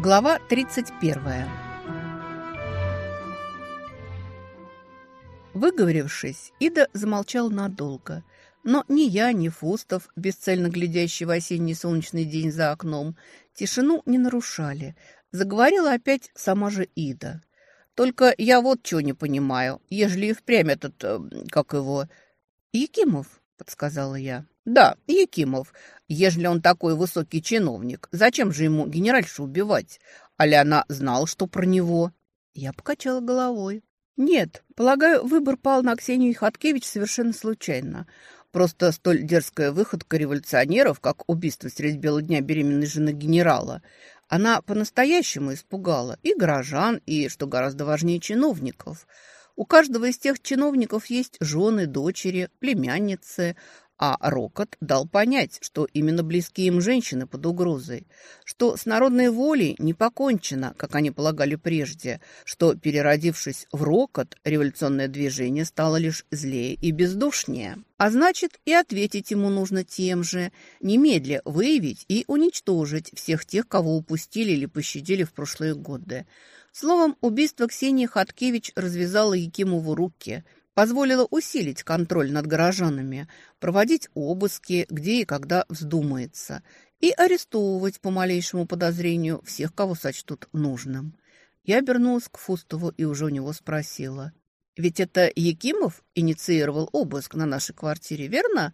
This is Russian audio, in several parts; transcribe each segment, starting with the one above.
Глава 31. Выговорившись, Ида замолчал надолго. Но ни я, ни Фустов, бесцельно глядящий в осенний солнечный день за окном, тишину не нарушали. Заговорила опять сама же Ида. «Только я вот чего не понимаю, ежели и впрямь этот, э, как его...» «Якимов», — подсказала я. «Да, Якимов. Ежели он такой высокий чиновник, зачем же ему генеральшу убивать? Али она знала, что про него?» Я покачала головой. «Нет, полагаю, выбор пал на Ксению Хаткевич совершенно случайно. Просто столь дерзкая выходка революционеров, как убийство средь бела дня беременной жены генерала, она по-настоящему испугала и горожан, и, что гораздо важнее, чиновников. У каждого из тех чиновников есть жены, дочери, племянницы, а Рокот дал понять, что именно близкие им женщины под угрозой, что с народной волей не покончено, как они полагали прежде, что, переродившись в Рокот, революционное движение стало лишь злее и бездушнее. А значит, и ответить ему нужно тем же, немедля выявить и уничтожить всех тех, кого упустили или пощадили в прошлые годы. Словом, убийство Ксении Хаткевич развязало Якимову руки – позволила усилить контроль над горожанами, проводить обыски, где и когда вздумается, и арестовывать по малейшему подозрению всех, кого сочтут нужным. Я обернулась к Фустову и уже у него спросила. «Ведь это Якимов инициировал обыск на нашей квартире, верно?»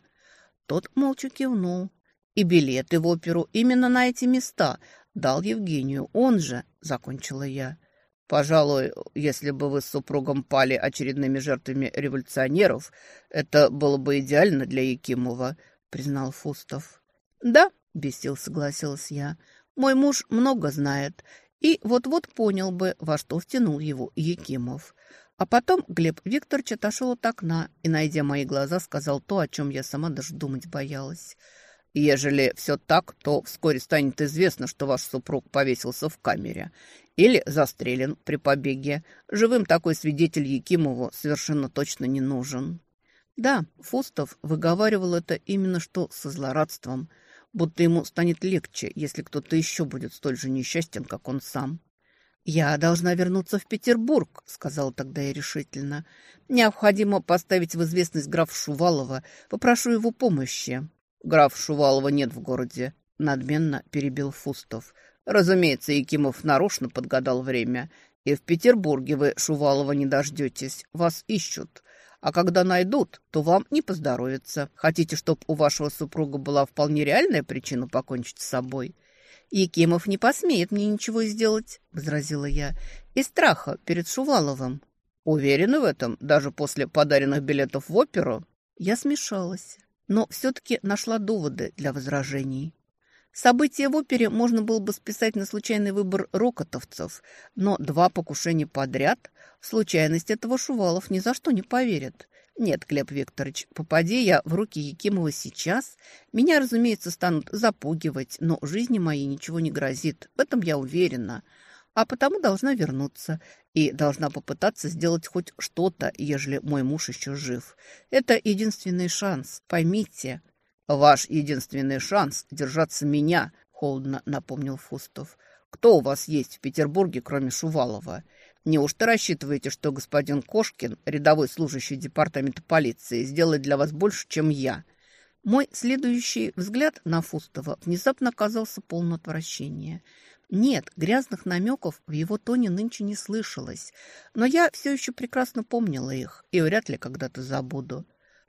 Тот молча кивнул. «И билеты в оперу именно на эти места дал Евгению, он же», — закончила я. Пожалуй, если бы вы с супругом пали очередными жертвами революционеров, это было бы идеально для Якимова, признал Фустов. Да, без сил согласилась я. Мой муж много знает и вот-вот понял бы, во что втянул его Якимов. А потом Глеб Викторович отошел от окна и, найдя мои глаза, сказал то, о чем я сама даже думать боялась. Ежели все так, то вскоре станет известно, что ваш супруг повесился в камере или застрелен при побеге. Живым такой свидетель Якимову совершенно точно не нужен. Да, Фустов выговаривал это именно что со злорадством, будто ему станет легче, если кто-то еще будет столь же несчастен, как он сам. «Я должна вернуться в Петербург», — сказала тогда я решительно. «Необходимо поставить в известность граф Шувалова. Попрошу его помощи». «Граф Шувалова нет в городе», — надменно перебил Фустов. «Разумеется, Якимов нарочно подгадал время. И в Петербурге вы Шувалова не дождетесь. Вас ищут. А когда найдут, то вам не поздоровится. Хотите, чтобы у вашего супруга была вполне реальная причина покончить с собой?» «Якимов не посмеет мне ничего сделать», — возразила я, — «из страха перед Шуваловым». «Уверены в этом, даже после подаренных билетов в оперу?» Я смешалась но все-таки нашла доводы для возражений. События в опере можно было бы списать на случайный выбор рокотовцев, но два покушения подряд в случайность этого Шувалов ни за что не поверит. Нет, Глеб Викторович, попади я в руки Якимова сейчас, меня, разумеется, станут запугивать, но жизни моей ничего не грозит, в этом я уверена а потому должна вернуться и должна попытаться сделать хоть что-то, ежели мой муж еще жив. Это единственный шанс, поймите. Ваш единственный шанс держаться меня, холодно напомнил Фустов. Кто у вас есть в Петербурге, кроме Шувалова? Неужто рассчитываете, что господин Кошкин, рядовой служащий департамента полиции, сделает для вас больше, чем я? Мой следующий взгляд на Фустова внезапно оказался полным отвращения – нет, грязных намеков в его тоне нынче не слышалось, но я все еще прекрасно помнила их и вряд ли когда-то забуду.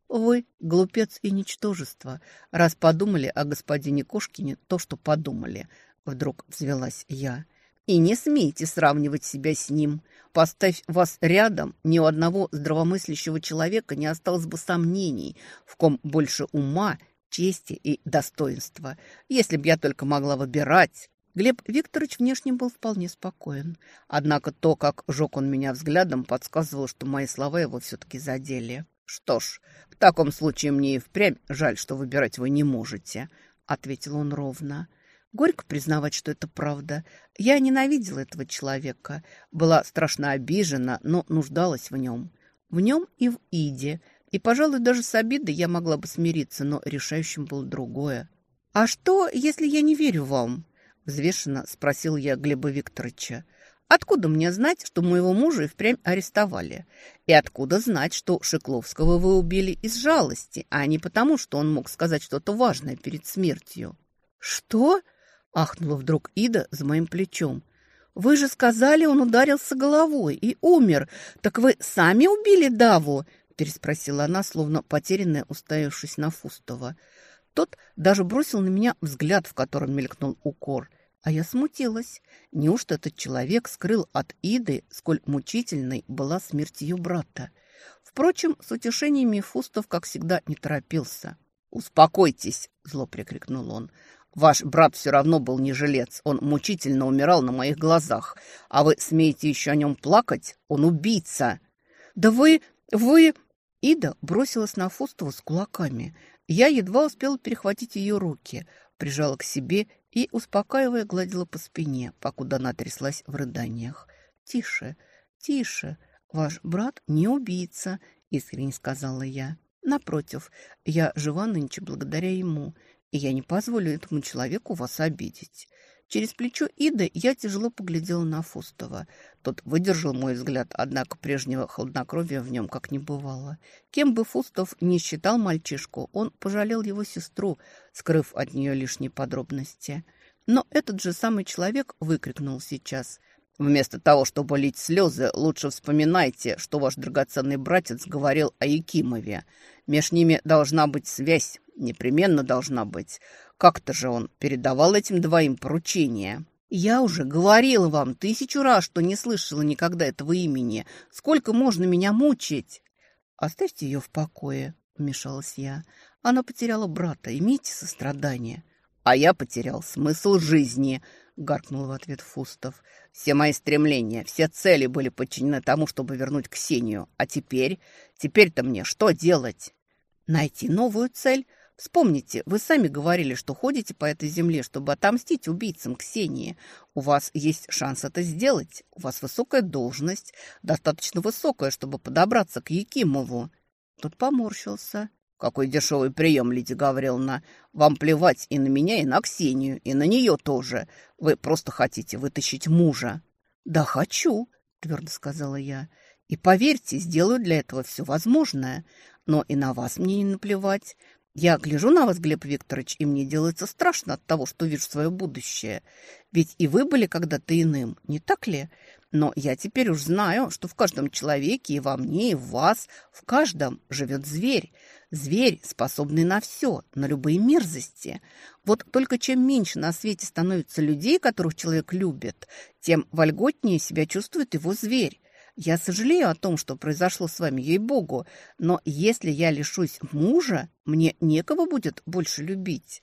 Вы, глупец и ничтожество, раз подумали о господине Кошкине то, что подумали, вдруг взвелась я. И не смейте сравнивать себя с ним. Поставь вас рядом, ни у одного здравомыслящего человека не осталось бы сомнений, в ком больше ума, чести и достоинства. Если б я только могла выбирать, Глеб Викторович внешне был вполне спокоен. Однако то, как жег он меня взглядом, подсказывало, что мои слова его все-таки задели. «Что ж, в таком случае мне и впрямь жаль, что выбирать вы не можете», — ответил он ровно. Горько признавать, что это правда. Я ненавидела этого человека, была страшно обижена, но нуждалась в нем. В нем и в Иде. И, пожалуй, даже с обидой я могла бы смириться, но решающим было другое. «А что, если я не верю вам?» Взвешенно спросил я Глеба Викторовича. Откуда мне знать, что моего мужа и впрямь арестовали? И откуда знать, что Шекловского вы убили из жалости, а не потому, что он мог сказать что-то важное перед смертью? Что? Ахнула вдруг Ида за моим плечом. Вы же сказали, он ударился головой и умер. Так вы сами убили Даву? Переспросила она, словно потерянная, уставившись на Фустова. Тот даже бросил на меня взгляд, в котором мелькнул укор. А я смутилась. Неужто этот человек скрыл от Иды, сколь мучительной была смерть ее брата? Впрочем, с утешениями Фустов, как всегда, не торопился. «Успокойтесь!» – зло прикрикнул он. «Ваш брат все равно был не жилец. Он мучительно умирал на моих глазах. А вы смеете еще о нем плакать? Он убийца!» «Да вы... вы...» Ида бросилась на Фустова с кулаками. Я едва успела перехватить ее руки, прижала к себе и, успокаивая, гладила по спине, покуда она тряслась в рыданиях. «Тише, тише, ваш брат не убийца», — искренне сказала я. «Напротив, я жива нынче благодаря ему, и я не позволю этому человеку вас обидеть. Через плечо Иды я тяжело поглядела на Фустова. Тот выдержал мой взгляд, однако прежнего хладнокровия в нем как не бывало. Кем бы Фустов не считал мальчишку, он пожалел его сестру, скрыв от нее лишние подробности. Но этот же самый человек выкрикнул сейчас. «Вместо того, чтобы лить слезы, лучше вспоминайте, что ваш драгоценный братец говорил о Якимове. Меж ними должна быть связь, непременно должна быть. Как-то же он передавал этим двоим поручения. Я уже говорила вам тысячу раз, что не слышала никогда этого имени. Сколько можно меня мучить? Оставьте ее в покое, вмешалась я. Она потеряла брата, имейте сострадание. А я потерял смысл жизни, гаркнул в ответ Фустов. Все мои стремления, все цели были подчинены тому, чтобы вернуть Ксению. А теперь? Теперь-то мне что делать? Найти новую цель, Вспомните, вы сами говорили, что ходите по этой земле, чтобы отомстить убийцам Ксении. У вас есть шанс это сделать. У вас высокая должность, достаточно высокая, чтобы подобраться к Якимову. Тот поморщился. «Какой дешевый прием, Лидия Гавриловна. Вам плевать и на меня, и на Ксению, и на нее тоже. Вы просто хотите вытащить мужа». «Да хочу», — твердо сказала я. «И поверьте, сделаю для этого все возможное. Но и на вас мне не наплевать. Я гляжу на вас, Глеб Викторович, и мне делается страшно от того, что вижу свое будущее. Ведь и вы были когда-то иным, не так ли? Но я теперь уж знаю, что в каждом человеке, и во мне, и в вас, в каждом живет зверь. Зверь, способный на все, на любые мерзости. Вот только чем меньше на свете становится людей, которых человек любит, тем вольготнее себя чувствует его зверь. Я сожалею о том, что произошло с вами, ей-богу, но если я лишусь мужа, мне некого будет больше любить».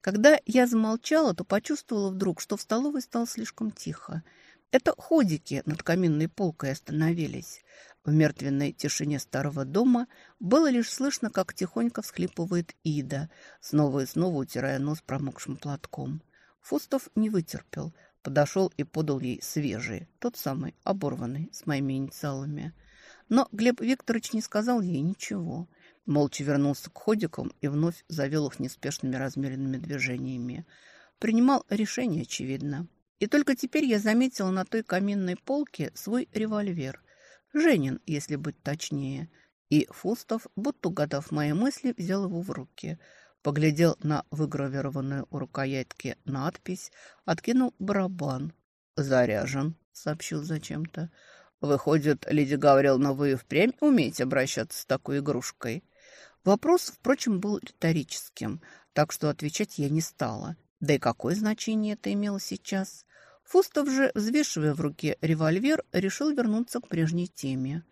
Когда я замолчала, то почувствовала вдруг, что в столовой стало слишком тихо. Это ходики над каминной полкой остановились. В мертвенной тишине старого дома было лишь слышно, как тихонько всхлипывает Ида, снова и снова утирая нос промокшим платком. Фустов не вытерпел, Подошел и подал ей свежий, тот самый, оборванный, с моими инициалами. Но Глеб Викторович не сказал ей ничего. Молча вернулся к ходикам и вновь завел их неспешными размеренными движениями. Принимал решение, очевидно. И только теперь я заметила на той каминной полке свой револьвер. Женин, если быть точнее. И Фустов, будто угадав мои мысли, взял его в руки – Поглядел на выгравированную у рукоятки надпись, откинул барабан. «Заряжен», — сообщил зачем-то. «Выходит, Лидия Гавриловна, вы впрямь умеете обращаться с такой игрушкой?» Вопрос, впрочем, был риторическим, так что отвечать я не стала. Да и какое значение это имело сейчас? Фустов же, взвешивая в руке револьвер, решил вернуться к прежней теме.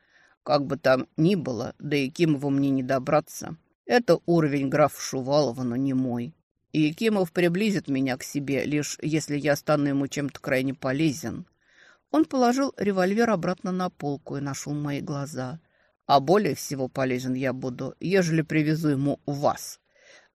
«Как бы там ни было, да и Кимову мне не добраться. Это уровень графа Шувалова, но не мой. И Якимов приблизит меня к себе, лишь если я стану ему чем-то крайне полезен. Он положил револьвер обратно на полку и нашел мои глаза. А более всего полезен я буду, ежели привезу ему вас.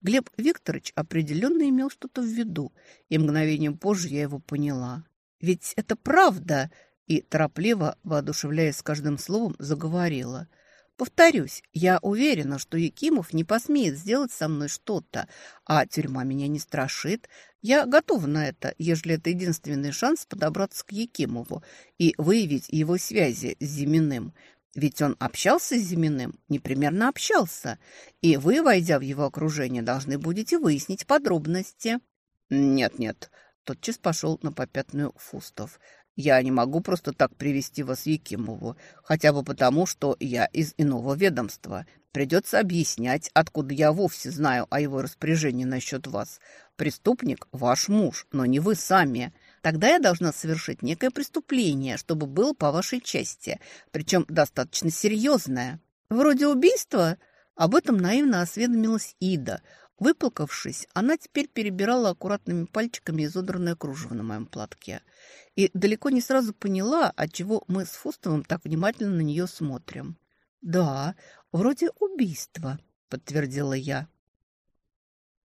Глеб Викторович определенно имел что-то в виду, и мгновением позже я его поняла. Ведь это правда, и торопливо, воодушевляясь каждым словом, заговорила – Повторюсь, я уверена, что Якимов не посмеет сделать со мной что-то, а тюрьма меня не страшит. Я готова на это, ежели это единственный шанс подобраться к Якимову и выявить его связи с Зиминым. Ведь он общался с Зиминым, непременно общался, и вы, войдя в его окружение, должны будете выяснить подробности. «Нет-нет», — тотчас пошел на попятную Фустов. «Я не могу просто так привести вас Якимову, хотя бы потому, что я из иного ведомства. Придется объяснять, откуда я вовсе знаю о его распоряжении насчет вас. Преступник – ваш муж, но не вы сами. Тогда я должна совершить некое преступление, чтобы было по вашей части, причем достаточно серьезное. Вроде убийства? Об этом наивно осведомилась Ида. Выплакавшись, она теперь перебирала аккуратными пальчиками изодранное кружево на моем платке. И далеко не сразу поняла, отчего мы с Фустовым так внимательно на нее смотрим. «Да, вроде убийства», — подтвердила я.